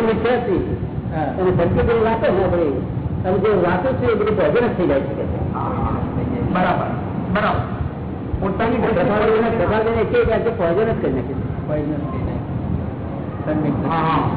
છે અને ભક્તિ જેવી વાતો ને પડી તમે જે વાતો છે એ બધી પોઝિટિવ થઈ જાય છે. બરાબર. બરાબર. પોતાની એક પોઈઝન જ કરી નાખે છે.